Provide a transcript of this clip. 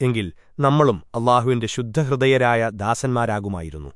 എങ്കിൽ നമ്മളും അള്ളാഹുവിന്റെ ശുദ്ധഹൃദയരായ ദാസന്മാരാകുമായിരുന്നു